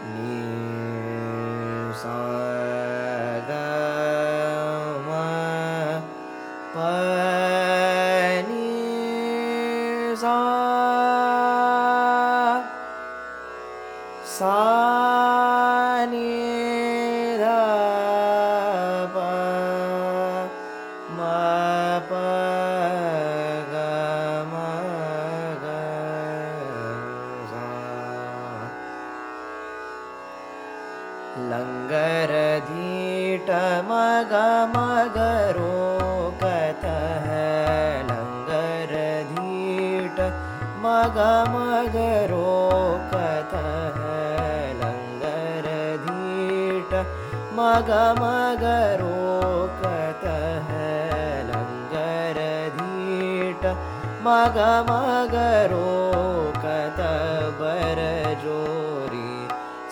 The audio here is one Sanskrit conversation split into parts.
लङ्गरधीट मग मगरो कतः लङ्गरधीट मग मगरो कतः लङ्गरधीट मग कतः लङ्गरधीट मग मगरो कत बरजोरी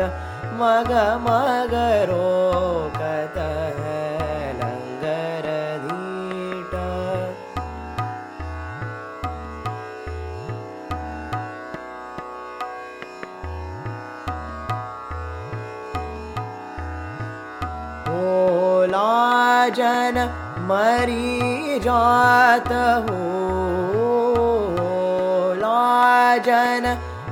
मग मगरो कतः लङ्गर धीट ओलाजन मरी जात हो जन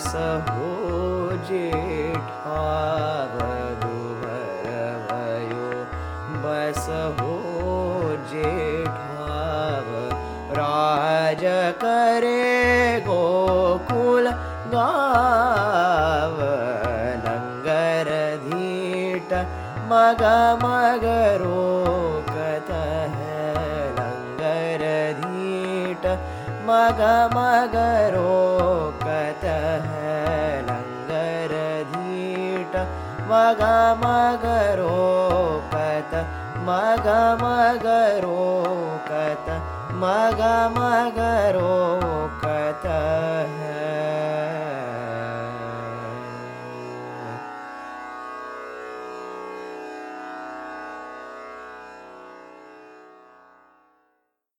बस हो जेठाव दुभर भयो बस हो जेठाव राज करे गोकुल गाव। लंगर धीट मग मगरो कतः लंगर धीट मग मगरो मग मगरो कत मग मगरो कत मग मगरो कत